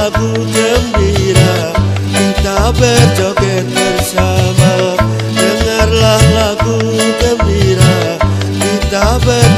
lagu gembira kita berjoget bersama. Dengarlah lagu gembira kita ber